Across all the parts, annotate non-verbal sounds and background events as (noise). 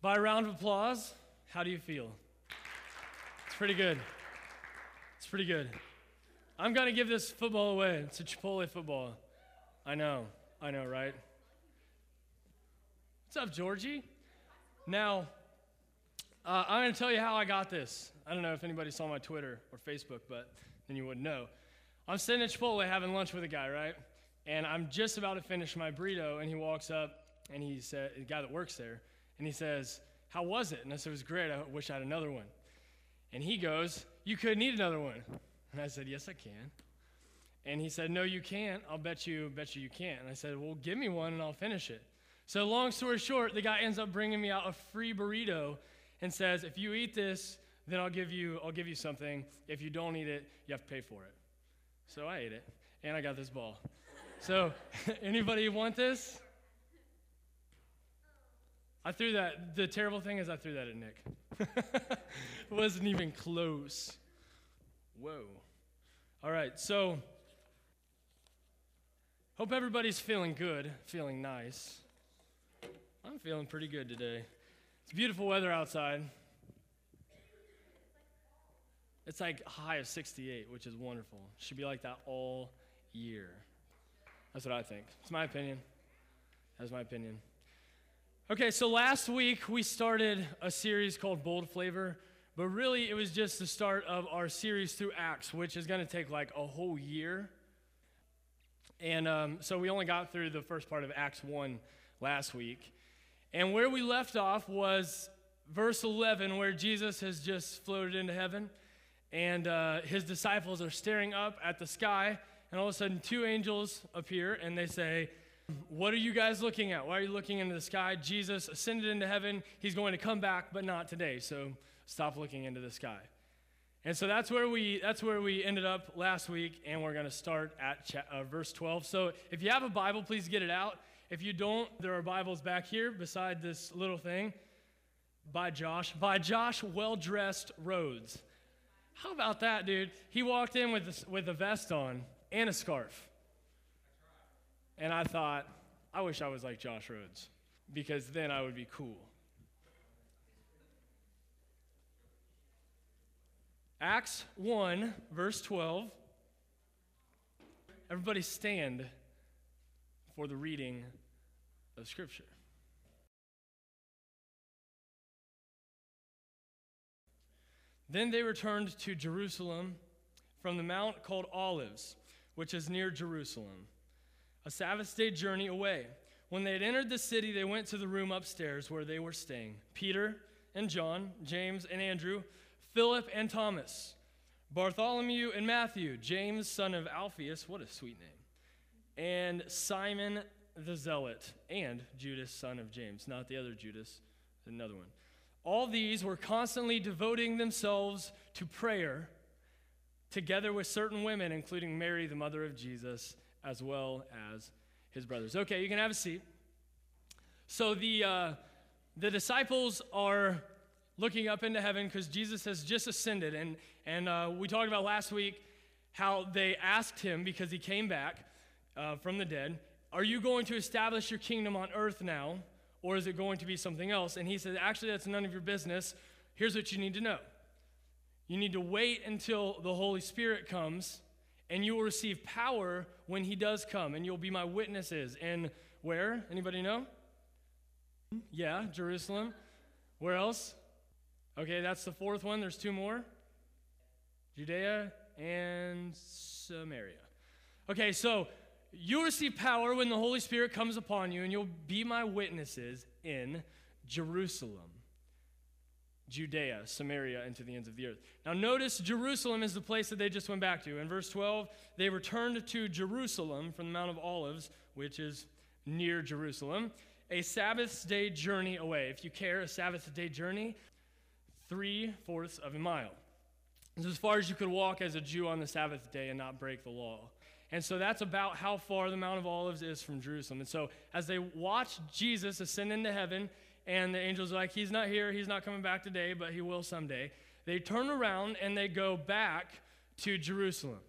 By a round of applause, how do you feel? It's pretty good. It's pretty good. I'm going to give this football away. It's a Chipotle football. I know. I know, right? What's up, Georgie? Now, uh, I'm going to tell you how I got this. I don't know if anybody saw my Twitter or Facebook, but then you would know. I'm sitting at Chipotle having lunch with a guy, right? And I'm just about to finish my burrito, and he walks up and he said, the guy that works there, and he says, How was it? And I said, It was great. I wish I had another one. And he goes, You couldn't eat another one. And I said, Yes, I can. And he said, No, you can't. I'll bet you, bet you you can't. And I said, Well, give me one and I'll finish it. So, long story short, the guy ends up bringing me out a free burrito and says, If you eat this, then I'll give you, I'll give you something. If you don't eat it, you have to pay for it. So I ate it, and I got this ball. So, (laughs) anybody want this? I threw that. The terrible thing is, I threw that at Nick. (laughs) it wasn't even close. Whoa. All right, so hope everybody's feeling good, feeling nice. I'm feeling pretty good today. It's beautiful weather outside. It's like a high of 68, which is wonderful. Should be like that all year. That's what I think. It's my opinion. That's my opinion. Okay, so last week we started a series called Bold Flavor, but really it was just the start of our series through Acts, which is going to take like a whole year. And um, so we only got through the first part of Acts 1 last week. And where we left off was verse 11, where Jesus has just floated into heaven, and uh, his disciples are staring up at the sky, and all of a sudden two angels appear, and they say, what are you guys looking at? Why are you looking into the sky? Jesus ascended into heaven. He's going to come back, but not today. So stop looking into the sky. And so that's where we that's where we ended up last week, and we're going to start at cha- uh, verse 12. So if you have a Bible, please get it out. If you don't, there are Bibles back here beside this little thing by Josh. By Josh Well Dressed Rhodes. How about that, dude? He walked in with a, with a vest on and a scarf. And I thought, I wish I was like Josh Rhodes, because then I would be cool. Acts 1, verse 12. Everybody stand for the reading of Scripture. Then they returned to Jerusalem from the mount called Olives, which is near Jerusalem a Sabbath day journey away. When they had entered the city, they went to the room upstairs where they were staying Peter and John, James and Andrew, Philip and Thomas, Bartholomew and Matthew, James, son of Alphaeus, what a sweet name, and Simon the Zealot, and Judas, son of James, not the other Judas, another one. All these were constantly devoting themselves to prayer together with certain women, including Mary, the mother of Jesus as well as his brothers. Okay, you can have a seat. So the, uh, the disciples are looking up into heaven because Jesus has just ascended. And, and uh, we talked about last week how they asked him, because he came back uh, from the dead, Are you going to establish your kingdom on earth now, or is it going to be something else? And he said, Actually, that's none of your business. Here's what you need to know you need to wait until the Holy Spirit comes and you will receive power when he does come, and you'll be my witnesses. And where? Anybody know? Yeah, Jerusalem. Where else? Okay, that's the fourth one. There's two more Judea and Samaria. Okay, so you'll receive power when the Holy Spirit comes upon you, and you'll be my witnesses in Jerusalem. Judea, Samaria, and to the ends of the earth. Now, notice Jerusalem is the place that they just went back to. In verse 12, they returned to Jerusalem from the Mount of Olives, which is near Jerusalem, a Sabbath day journey away. If you care, a Sabbath day journey, three fourths of a mile. It's as far as you could walk as a Jew on the Sabbath day and not break the law. And so that's about how far the Mount of Olives is from Jerusalem. And so as they watch Jesus ascend into heaven, and the angel's are like, He's not here, he's not coming back today, but he will someday. They turn around and they go back to Jerusalem.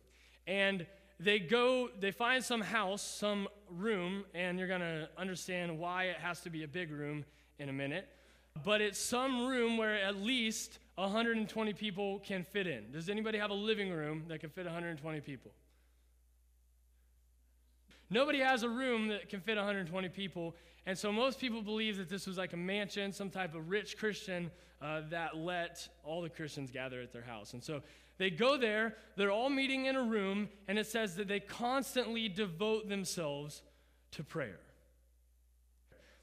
And they go, they find some house, some room, and you're going to understand why it has to be a big room in a minute. but it's some room where at least 120 people can fit in. Does anybody have a living room that can fit 120 people? Nobody has a room that can fit 120 people. And so most people believe that this was like a mansion, some type of rich Christian uh, that let all the Christians gather at their house. And so they go there, they're all meeting in a room, and it says that they constantly devote themselves to prayer.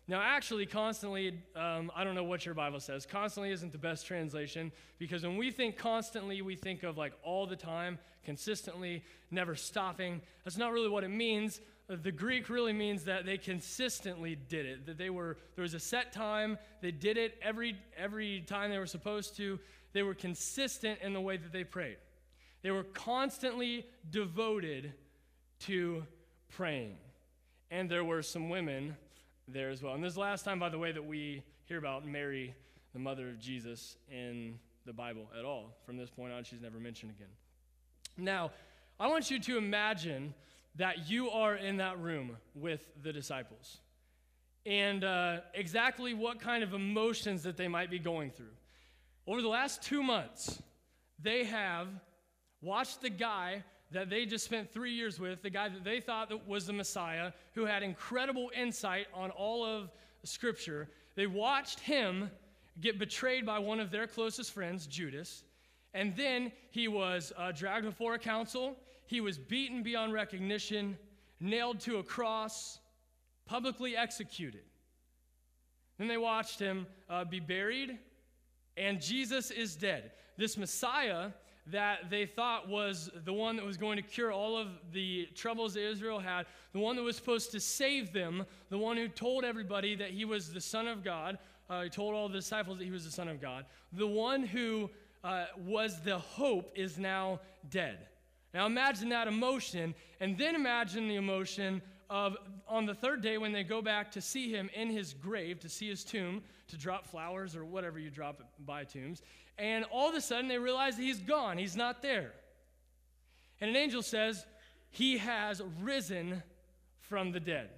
Now, actually, constantly, um, I don't know what your Bible says. Constantly isn't the best translation because when we think constantly, we think of like all the time, consistently, never stopping. That's not really what it means. The Greek really means that they consistently did it. That they were there was a set time. They did it every every time they were supposed to. They were consistent in the way that they prayed. They were constantly devoted to praying. And there were some women there as well. And this is the last time, by the way, that we hear about Mary, the mother of Jesus, in the Bible at all. From this point on, she's never mentioned again. Now, I want you to imagine that you are in that room with the disciples and uh, exactly what kind of emotions that they might be going through. Over the last two months, they have watched the guy that they just spent three years with, the guy that they thought that was the Messiah, who had incredible insight on all of Scripture. They watched him get betrayed by one of their closest friends, Judas. And then he was uh, dragged before a council. He was beaten beyond recognition, nailed to a cross, publicly executed. Then they watched him uh, be buried, and Jesus is dead. This Messiah that they thought was the one that was going to cure all of the troubles that Israel had, the one that was supposed to save them, the one who told everybody that he was the Son of God, uh, he told all the disciples that he was the Son of God, the one who uh, was the hope is now dead. Now imagine that emotion, and then imagine the emotion of on the third day when they go back to see him in his grave, to see his tomb, to drop flowers or whatever you drop by tombs. And all of a sudden they realize that he's gone, he's not there. And an angel says, He has risen from the dead.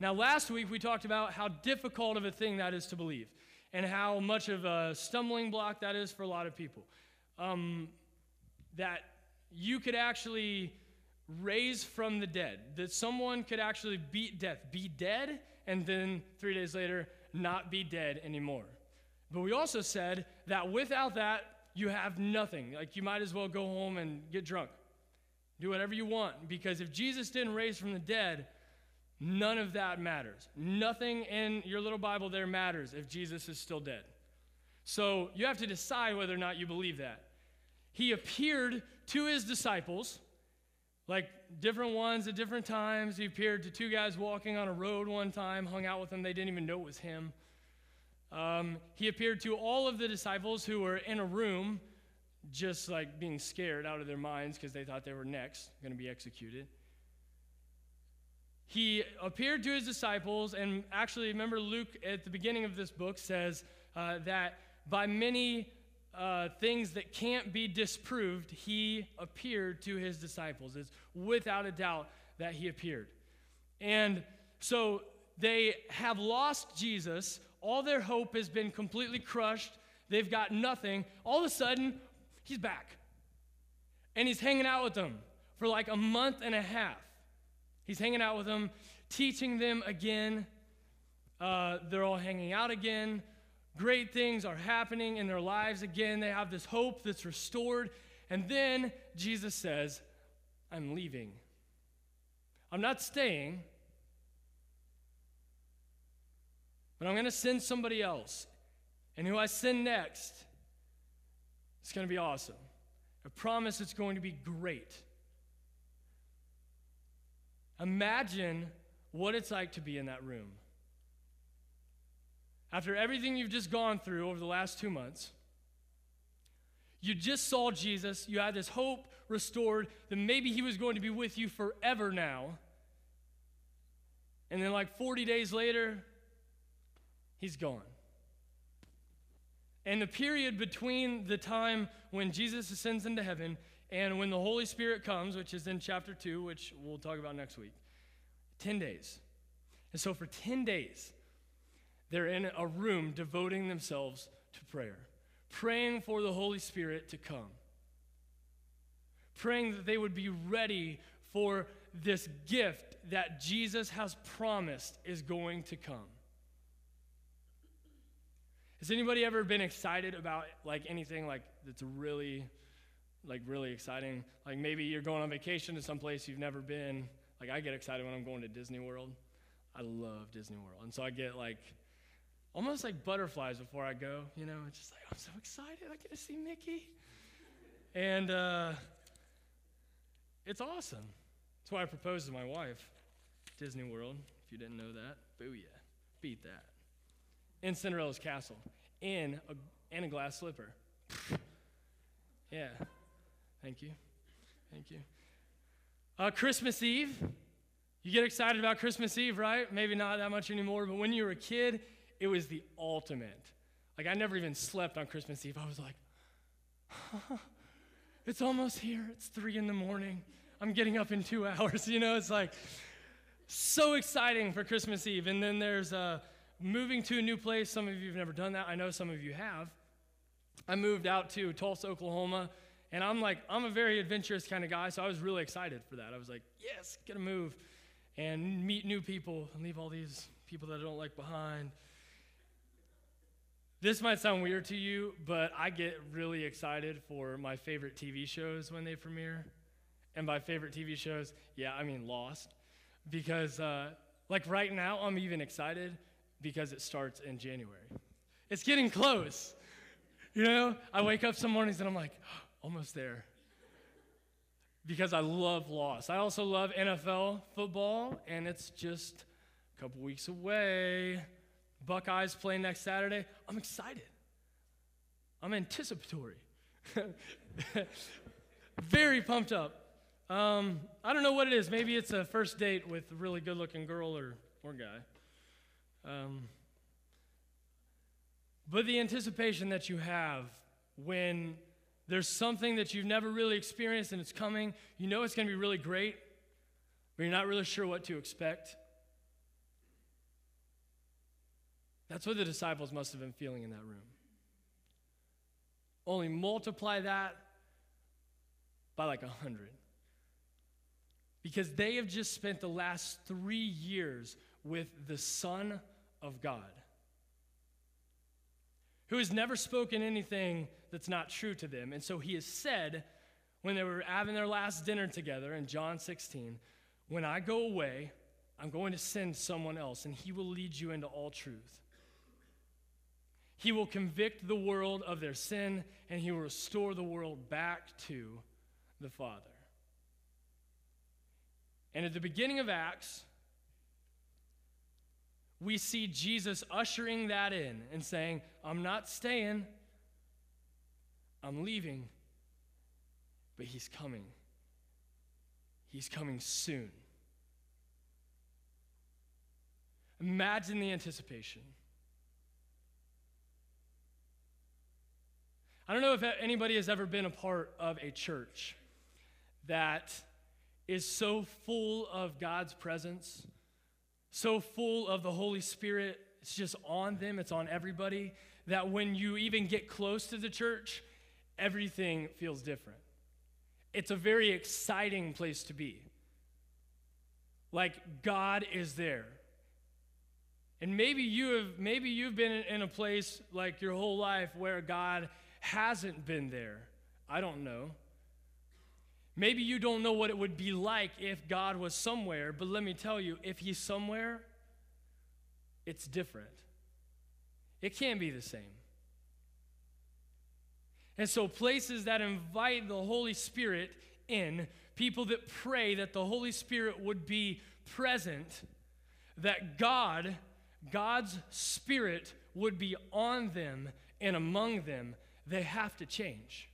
Now, last week we talked about how difficult of a thing that is to believe and how much of a stumbling block that is for a lot of people. Um, that you could actually raise from the dead, that someone could actually beat death, be dead, and then three days later not be dead anymore. But we also said that without that, you have nothing. Like you might as well go home and get drunk. Do whatever you want. Because if Jesus didn't raise from the dead, none of that matters. Nothing in your little Bible there matters if Jesus is still dead. So you have to decide whether or not you believe that. He appeared to his disciples, like different ones at different times. He appeared to two guys walking on a road one time, hung out with them. They didn't even know it was him. Um, he appeared to all of the disciples who were in a room, just like being scared out of their minds because they thought they were next, going to be executed. He appeared to his disciples, and actually, remember, Luke at the beginning of this book says uh, that by many uh, things that can't be disproved, he appeared to his disciples. It's without a doubt that he appeared. And so they have lost Jesus all their hope has been completely crushed. They've got nothing. All of a sudden, he's back. And he's hanging out with them for like a month and a half. He's hanging out with them, teaching them again. Uh, they're all hanging out again. Great things are happening in their lives again. They have this hope that's restored. And then Jesus says, I'm leaving. I'm not staying. But I'm going to send somebody else. And who I send next, it's going to be awesome. I promise it's going to be great. Imagine what it's like to be in that room. After everything you've just gone through over the last two months, you just saw Jesus, you had this hope restored that maybe he was going to be with you forever now. And then, like 40 days later, he's gone. And the period between the time when Jesus ascends into heaven and when the Holy Spirit comes, which is in chapter 2, which we'll talk about next week, 10 days. And so for 10 days, they're in a room devoting themselves to prayer, praying for the Holy Spirit to come, praying that they would be ready for this gift that Jesus has promised is going to come. Has anybody ever been excited about like anything like that's really like really exciting? Like maybe you're going on vacation to some place you've never been. Like I get excited when I'm going to Disney World. I love Disney World. And so I get like almost like butterflies before I go, you know, it's just like I'm so excited I get to see Mickey. And uh, it's awesome. That's why I proposed to my wife. Disney World, if you didn't know that. Booyah. Beat that. In Cinderella's castle. In a, in a glass slipper. (laughs) yeah. Thank you. Thank you. Uh, Christmas Eve. You get excited about Christmas Eve, right? Maybe not that much anymore, but when you were a kid, it was the ultimate. Like, I never even slept on Christmas Eve. I was like, it's almost here. It's three in the morning. I'm getting up in two (laughs) hours. You know, it's like so exciting for Christmas Eve. And then there's uh, moving to a new place. Some of you have never done that. I know some of you have. I moved out to Tulsa, Oklahoma, and I'm like, I'm a very adventurous kind of guy, so I was really excited for that. I was like, yes, get a move and meet new people and leave all these people that I don't like behind. This might sound weird to you, but I get really excited for my favorite TV shows when they premiere. And by favorite TV shows, yeah, I mean Lost. Because, uh, like, right now, I'm even excited because it starts in January. It's getting close. You know, I wake up some mornings and I'm like, oh, (gasps) almost there. Because I love Lost. I also love NFL football, and it's just a couple weeks away. Buckeyes play next Saturday. I'm excited. I'm anticipatory. (laughs) Very pumped up. Um, I don't know what it is. Maybe it's a first date with a really good looking girl or, or guy. Um, but the anticipation that you have when there's something that you've never really experienced and it's coming, you know it's going to be really great, but you're not really sure what to expect. That's what the disciples must have been feeling in that room. Only multiply that by like a hundred because they have just spent the last three years with the Son of God, who has never spoken anything that's not true to them. And so he has said, when they were having their last dinner together in John 16, When I go away, I'm going to send someone else, and he will lead you into all truth. He will convict the world of their sin, and he will restore the world back to the Father. And at the beginning of Acts, we see Jesus ushering that in and saying, I'm not staying, I'm leaving, but he's coming. He's coming soon. Imagine the anticipation. I don't know if anybody has ever been a part of a church that is so full of God's presence, so full of the Holy Spirit. It's just on them, it's on everybody, that when you even get close to the church, everything feels different. It's a very exciting place to be. Like God is there. And maybe you have maybe you've been in a place like your whole life where God hasn't been there. I don't know. Maybe you don't know what it would be like if God was somewhere, but let me tell you, if He's somewhere, it's different. It can't be the same. And so, places that invite the Holy Spirit in, people that pray that the Holy Spirit would be present, that God, God's Spirit, would be on them and among them, they have to change.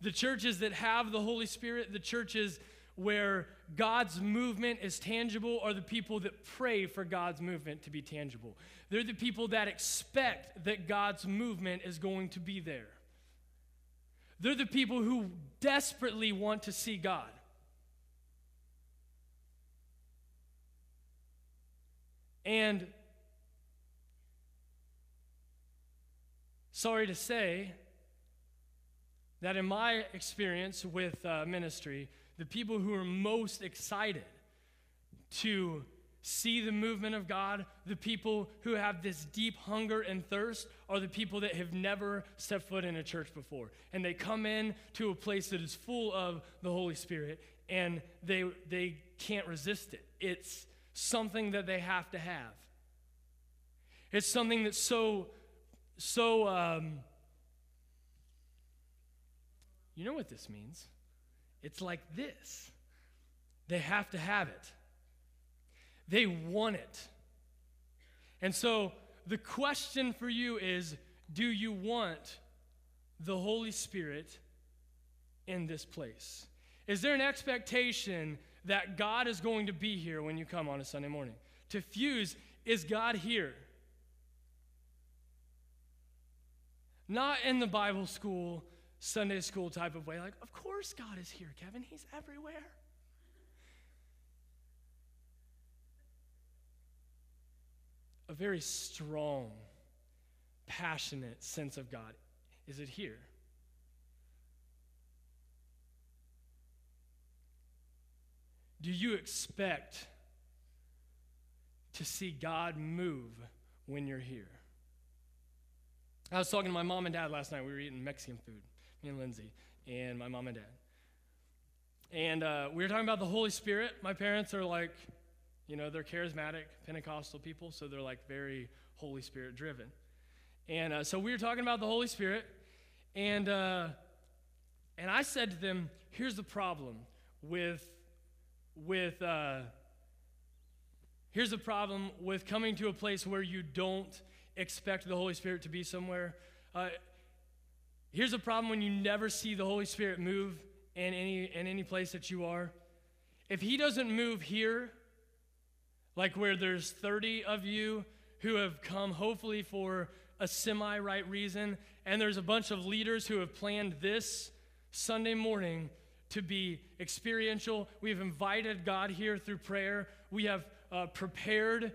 The churches that have the Holy Spirit, the churches where God's movement is tangible, are the people that pray for God's movement to be tangible. They're the people that expect that God's movement is going to be there. They're the people who desperately want to see God. And sorry to say that in my experience with uh, ministry, the people who are most excited to see the movement of God, the people who have this deep hunger and thirst, are the people that have never stepped foot in a church before. And they come in to a place that is full of the Holy Spirit and they, they can't resist it. It's something that they have to have. It's something that's so, so, um, you know what this means? It's like this. They have to have it. They want it. And so the question for you is do you want the Holy Spirit in this place? Is there an expectation that God is going to be here when you come on a Sunday morning? To fuse, is God here? Not in the Bible school, Sunday school type of way, like, of course God is here, Kevan. He's everywhere. a very strong, passionate sense of God? Is it here? Do you expect to see God move when you're here? I was talking to my mom and dad last night. We were eating Mexican food, me and Lindsay, and my mom and dad. And uh, we were talking about the Holy Spirit. My parents are like, you know, they're charismatic Pentecostal people, so they're like very Holy Spirit driven. And uh, so we were talking about the Holy Spirit, and uh, and I said to them, "Here's the problem with with uh, here's the problem with coming to a place where you don't expect the Holy Spirit to be somewhere. Uh, here's a problem when you never see the Holy Spirit move in any in any place that you are. If He doesn't move here." like where there's 30 of you who have come hopefully for a semi right reason, and there's a bunch of leaders who have planned this Sunday morning to be experiential. We've invited God here through prayer. We have uh, prepared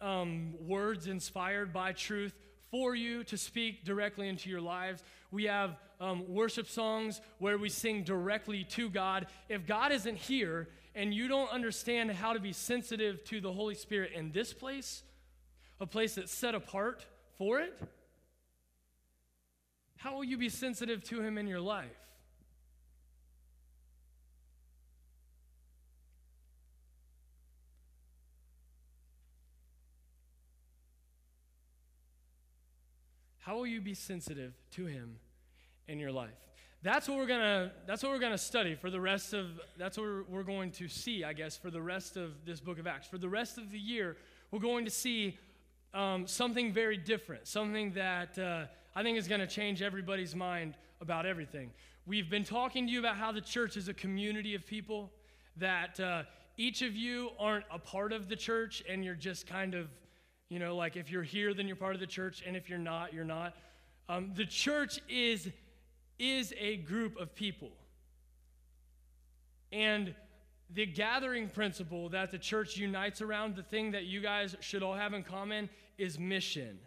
um, words inspired by truth for you to speak directly into your lives. We have um, worship songs where we sing directly to God. If God isn't here and you don't understand how to be sensitive to the Holy Spirit in this place, a place that's set apart for it, how will you be sensitive to Him in your life? How will you be sensitive to Him in your life? that's what we're gonna that's what we're gonna study for the rest of that's what we're, going to see i guess for the rest of this book of acts for the rest of the year we're going to see um, something very different something that uh, i think is going to change everybody's mind about everything we've been talking to you about how the church is a community of people that uh, each of you aren't a part of the church and you're just kind of you know like if you're here then you're part of the church and if you're not you're not um, the church is is a group of people. And the gathering principle that the church unites around, the thing that you guys should all have in common, is mission.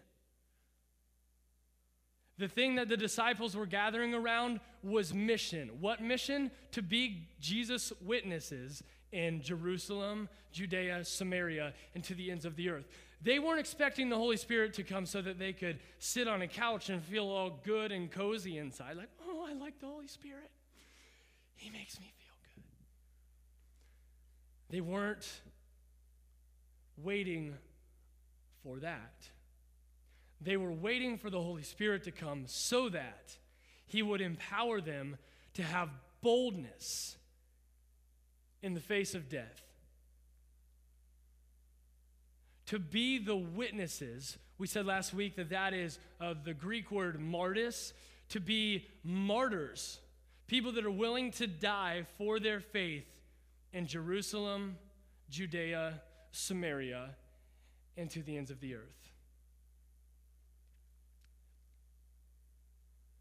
The thing that the disciples were gathering around was mission. What mission? To be Jesus' witnesses in Jerusalem, Judea, Samaria, and to the ends of the earth. They weren't expecting the Holy Spirit to come so that they could sit on a couch and feel all good and cozy inside. Like, oh, I like the Holy Spirit. He makes me feel good. They weren't waiting for that. They were waiting for the Holy Spirit to come so that He would empower them to have boldness in the face of death to be the witnesses. We said last week that that is uh, the Greek word martyrs, to be martyrs, people that are willing to die for their faith in Jerusalem, Judea, Samaria, and to the ends of the earth.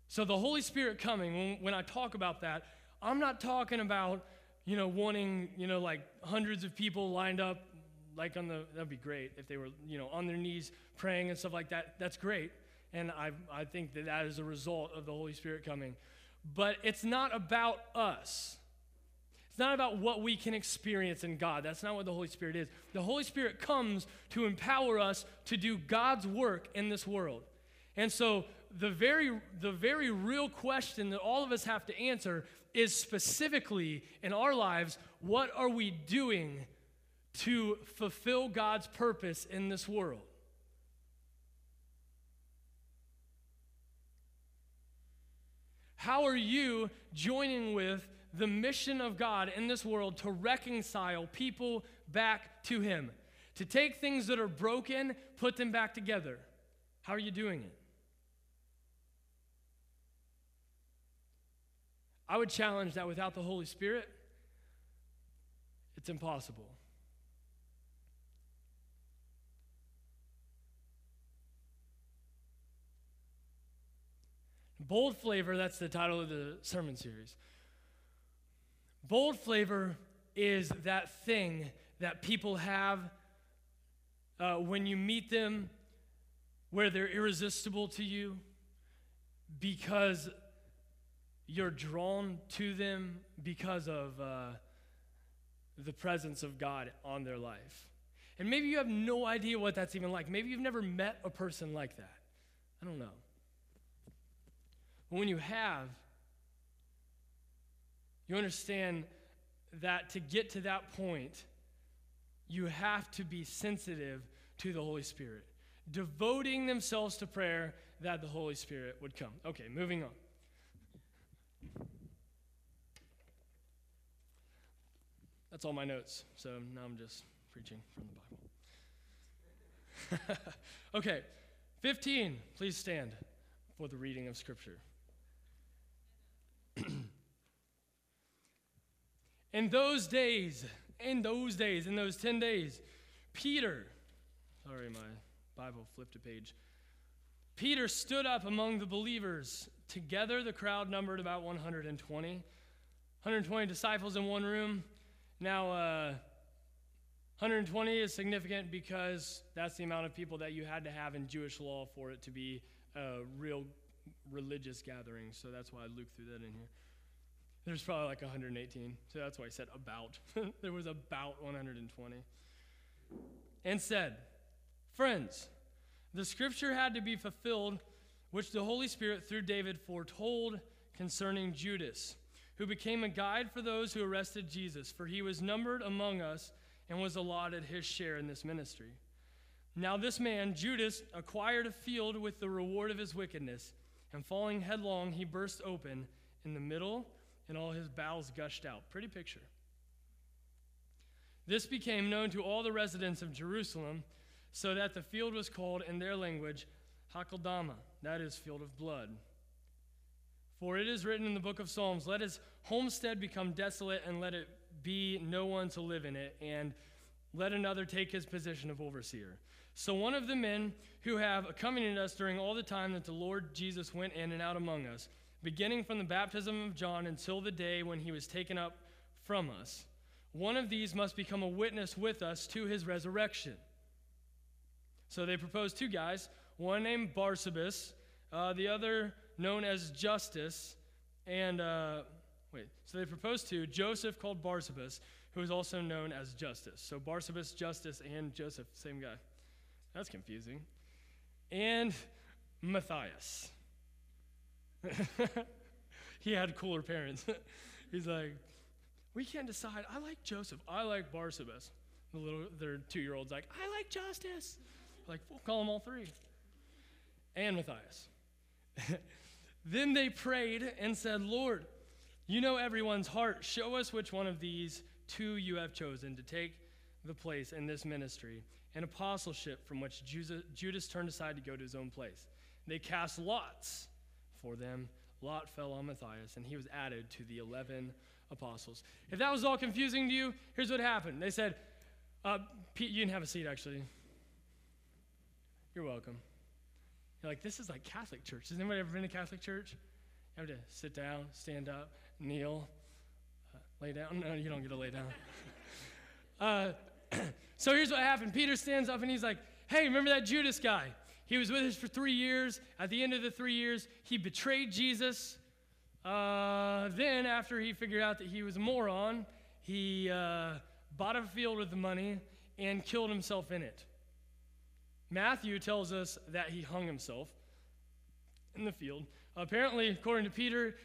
So, the Holy Spirit coming, when, when I talk about that, I'm not talking about, you know, wanting, you know, like hundreds of people lined up like on the that'd be great if they were you know on their knees praying and stuff like that that's great and I, I think that that is a result of the Holy Spirit coming. But it's not about us. It's not about what we can experience in God. That's not what the Holy Spirit is. The Holy Spirit comes to empower us to do God's work in this world. And so the very the very real question that all of us have to answer is specifically in our lives, what are we doing to fulfill God's purpose in this world? How are you joining with the mission of God in this world to reconcile people back to Him? To take things that are broken, put them back together. How are you doing it? I would challenge that without the Holy Spirit, it's impossible. Bold flavor, that's the title of the sermon series. Bold flavor is that thing that people have uh, when you meet them where they're irresistible to you because you're drawn to them because of uh, the presence of God on their life. And maybe you have no idea what that's even like. Maybe you've never met a person like that. I don't know. When you have, you understand that to get to that point, you have to be sensitive to the Holy Spirit, devoting themselves to prayer that the Holy Spirit would come. Okay, moving on. That's all my notes. So now I'm just preaching from the Bible. (laughs) okay, 15. Please stand for the reading of Scripture. (clears throat) in those days, in those days, in those 10 days, Peter, sorry, my Bible flipped a page. Peter stood up among the believers. Together, the crowd numbered about 120. 120 disciples in one room. Now, uh, 120 is significant because that's the amount of people that you had to have in Jewish law for it to be a real religious gatherings, So that's why Luke threw that in here. There's probably like 118. So that's why I said about. (laughs) there was about 120. And said, Friends, the scripture had to be fulfilled, which the Holy Spirit through David foretold concerning Judas who became a guide for those who arrested Jesus, for he was numbered among us and was allotted his share in this ministry. Now, this man, Judas, acquired a field with the reward of his wickedness, and falling headlong, he burst open in the middle, and all his bowels gushed out. Pretty picture. This became known to all the residents of Jerusalem, so that the field was called in their language Hakeldama, that is, field of blood. For it is written in the book of Psalms, Let his homestead become desolate, and let it be no one to live in it, and let another take his position of overseer. So one of the men who have accompanied us during all the time that the Lord Jesus went in and out among us, beginning from the baptism of John until the day when he was taken up from us, one of these must become a witness with us to his resurrection. So they proposed two guys, one named Barsabas, uh, the other known as Justus, and uh, wait, so they proposed to Joseph called Barsabas, who is also known as Justus. So Barsabas, Justus, and Joseph, same guy. That's confusing. And Matthias. (laughs) he had cooler parents. (laughs) He's like, we can't decide. I like Joseph. I like Barsabas. The little, their two-year-old's like, I like Justus. Like, we'll call them all three. And Matthias. (laughs) Then they prayed and said, Lord, you know everyone's heart. Show us which one of these two you have chosen to take the place in this ministry and apostleship from which Judas turned aside to go to his own place. They cast lots for them. Lot fell on Matthias, and he was added to the 11 apostles. If that was all confusing to you, here's what happened. They said, uh, Pete, you can have a seat, actually. You're welcome. You're like, this is like Catholic church. Has anybody ever been to Catholic church? You have to sit down, stand up, kneel, uh, lay down. No, you don't get to lay down. (laughs) uh, (clears throat) so here's what happened Peter stands up and he's like, hey, remember that Judas guy? he was with us for three years. At the end of the three years, he betrayed Jesus. Uh, then, after he figured out that he was a moron, he uh, bought a field with the money and killed himself in it. Matthew tells us that he hung himself in the field. Apparently, according to Peter,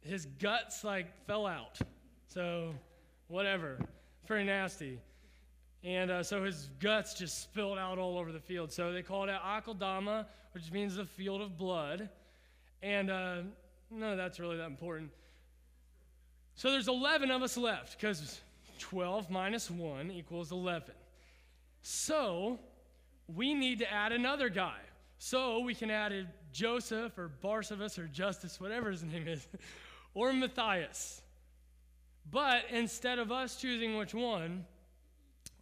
his guts like fell out. So, whatever. Pretty nasty. And uh, so his guts just spilled out all over the field. So they called it Akeldama, which means the field of blood. And uh, of that's really that important. So there's 11 of us left because 12 minus 1 equals 11. So we need to add another guy. So we can add a Joseph or Barsabas or Justus, whatever his (laughs) name is, or Matthias. But instead of us choosing which one,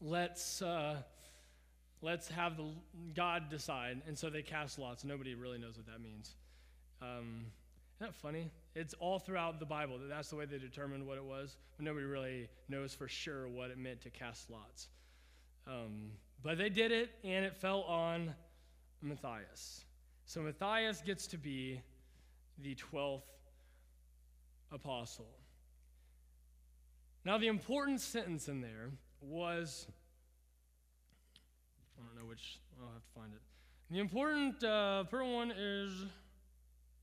let's uh, let's have the God decide. And so they cast lots. Nobody really knows what that means. Um, isn't that funny? It's all throughout the Bible that that's the way they determined what it was, but nobody really knows for sure what it meant to cast lots. Um, but they did it, and it fell on Matthias. So Matthias gets to be the 12th apostle. Now, the important sentence in there was I don't know which, I'll have to find it. The important uh, one is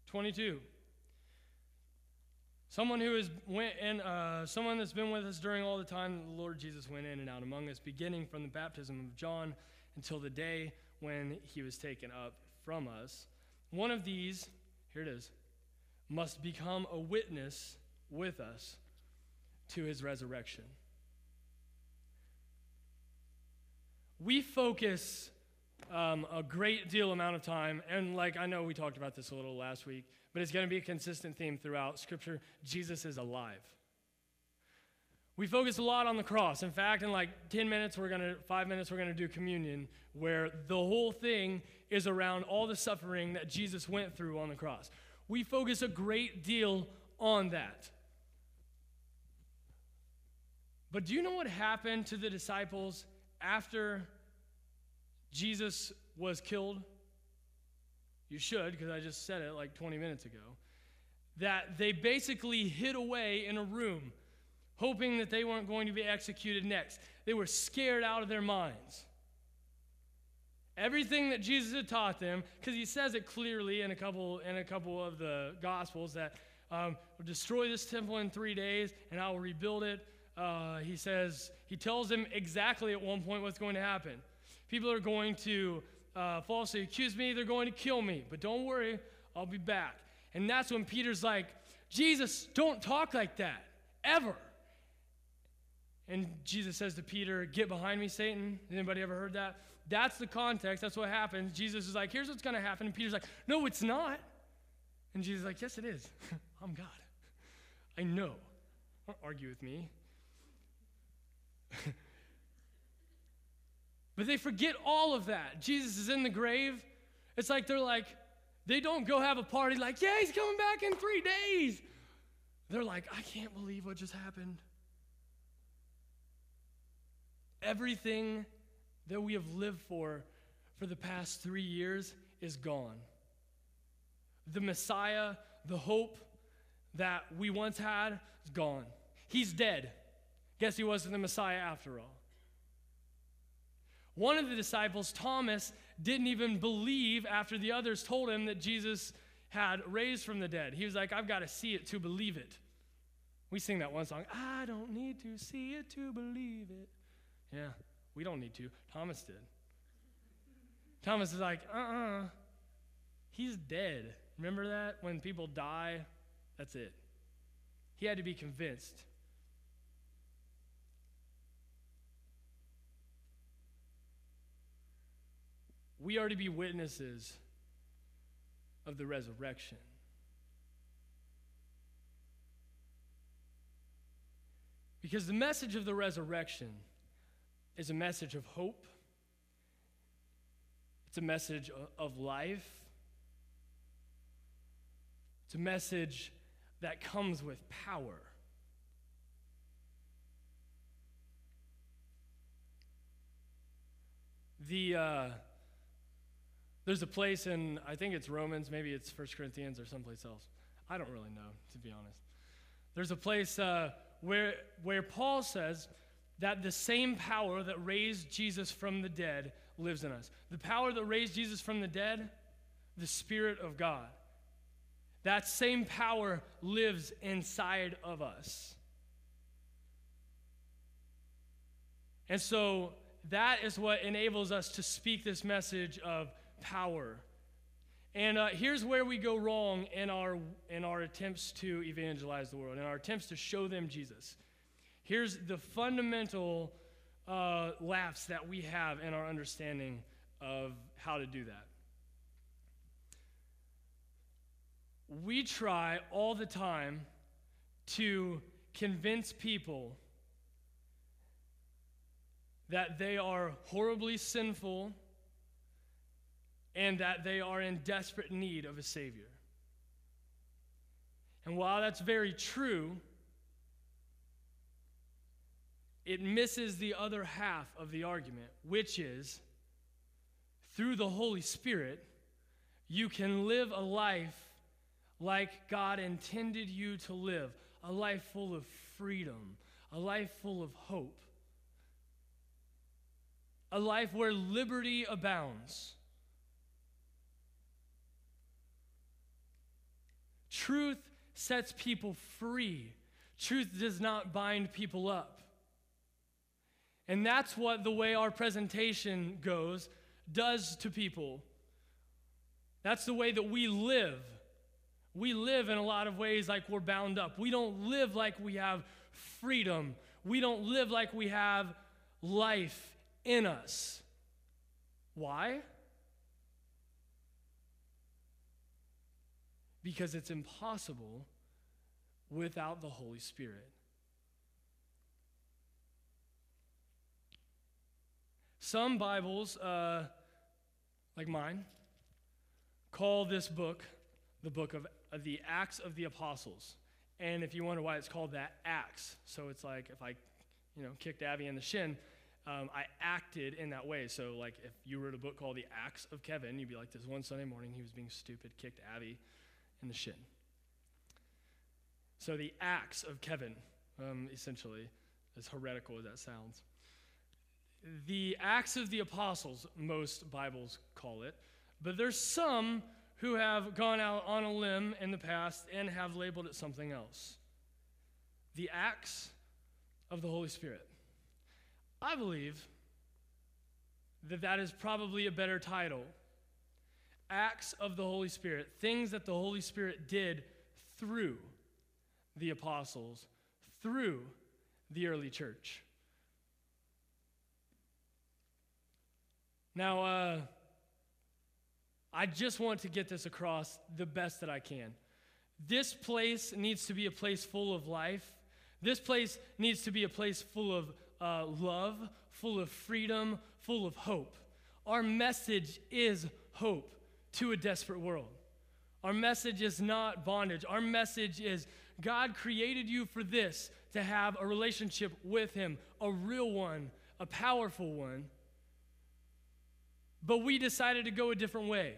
22. Someone who has went and uh, someone that's been with us during all the time the Lord Jesus went in and out among us, beginning from the baptism of John until the day when he was taken up from us. One of these, here it is, must become a witness with us to his resurrection. We focus um, a great deal amount of time, and like I know we talked about this a little last week, but it's going to be a consistent theme throughout Scripture. Jesus is alive. We focus a lot on the cross. In fact, in like 10 minutes, we're going to, five minutes, we're going to do communion, where the whole thing is around all the suffering that Jesus went through on the cross. We focus a great deal on that. But do you know what happened to the disciples after Jesus was killed? You should, because I just said it like 20 minutes ago. That they basically hid away in a room, hoping that they weren't going to be executed next. They were scared out of their minds. Everything that Jesus had taught them, because he says it clearly in a couple in a couple of the Gospels that um, destroy this temple in three days, and I will rebuild it. Uh, he says he tells them exactly at one point what's going to happen. People are going to uh, falsely accuse me, they're going to kill me, but don't worry, I'll be back. And that's when Peter's like, Jesus, don't talk like that, ever. And Jesus says to Peter, Get behind me, Satan. Anybody ever heard that? That's the context. That's what happens. Jesus is like, Here's what's going to happen. And Peter's like, No, it's not. And Jesus is like, Yes, it is. (laughs) I'm God. I know. Don't argue with me. (laughs) but they forget all of that. Jesus is in the grave. It's like they're like, they don't go have a party like, yeah, he's coming back in three days. They're like, I can't believe what just happened. Everything that we have lived for for the past three years is gone. The Messiah, the hope that we once had, is gone. He's dead. Guess he wasn't the Messiah after all. One of the disciples, Thomas, didn't even believe after the others told him that Jesus had raised from the dead. He was like, I've got to see it to believe it. We sing that one song, I don't need to see it to believe it. Yeah, we don't need to. Thomas did. Thomas is like, uh uh-uh. uh, he's dead. Remember that? When people die, that's it. He had to be convinced. We are to be witnesses of the resurrection. Because the message of the resurrection is a message of hope, it's a message of life, it's a message that comes with power. The, uh, There's a place in, I think it's Romans, maybe it's 1 Corinthians or someplace else. I don't really know, to be honest. There's a place uh, where, where Paul says that the same power that raised Jesus from the dead lives in us. The power that raised Jesus from the dead, the Spirit of God. That same power lives inside of us. And so that is what enables us to speak this message of power. And uh, here's where we go wrong in our, in our attempts to evangelize the world, in our attempts to show them Jesus. Here's the fundamental uh, lapse that we have in our understanding of how to do that. We try all the time to convince people that they are horribly sinful and that they are in desperate need of a Savior. And while that's very true, it misses the other half of the argument, which is through the Holy Spirit, you can live a life like God intended you to live a life full of freedom, a life full of hope, a life where liberty abounds. Truth sets people free. Truth does not bind people up. And that's what the way our presentation goes does to people. That's the way that we live. We live in a lot of ways like we're bound up. We don't live like we have freedom. We don't live like we have life in us. Why? Because it's impossible without the Holy Spirit. Some Bibles, uh, like mine, call this book the book of the Acts of the Apostles. And if you wonder why it's called that, Acts. So it's like if I, you know, kicked Abby in the shin, um, I acted in that way. So like if you wrote a book called The Acts of Kevan, you'd be like, this one Sunday morning he was being stupid, kicked Abby in the shin. So the Acts of Kevan, um, essentially, as heretical as that sounds the Acts of the Apostles, most Bibles call it, but there's some who have gone out on a limb in the past and have labeled it something else. The Acts of the Holy Spirit. I believe that that is probably a better title. Acts of the Holy Spirit, things that the Holy Spirit did through the apostles, through the early church. Now, uh, I just want to get this across the best that I can. This place needs to be a place full of life. This place needs to be a place full of uh, love, full of freedom, full of hope. Our message is hope to a desperate world. Our message is not bondage. Our message is God created you for this to have a relationship with Him, a real one, a powerful one. But we decided to go a different way.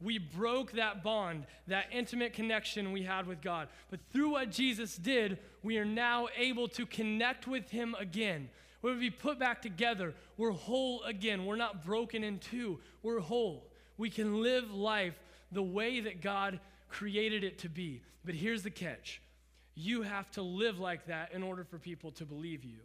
We broke that bond, that intimate connection we had with God. But through what Jesus did, we are now able to connect with Him again. When we put back together, we're whole again. We're not broken in two, we're whole. We can live life the way that God created it to be. But here's the catch you have to live like that in order for people to believe you.